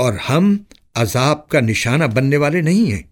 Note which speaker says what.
Speaker 1: और हम अजाब का निशाना बनने वाले नहीं हैं।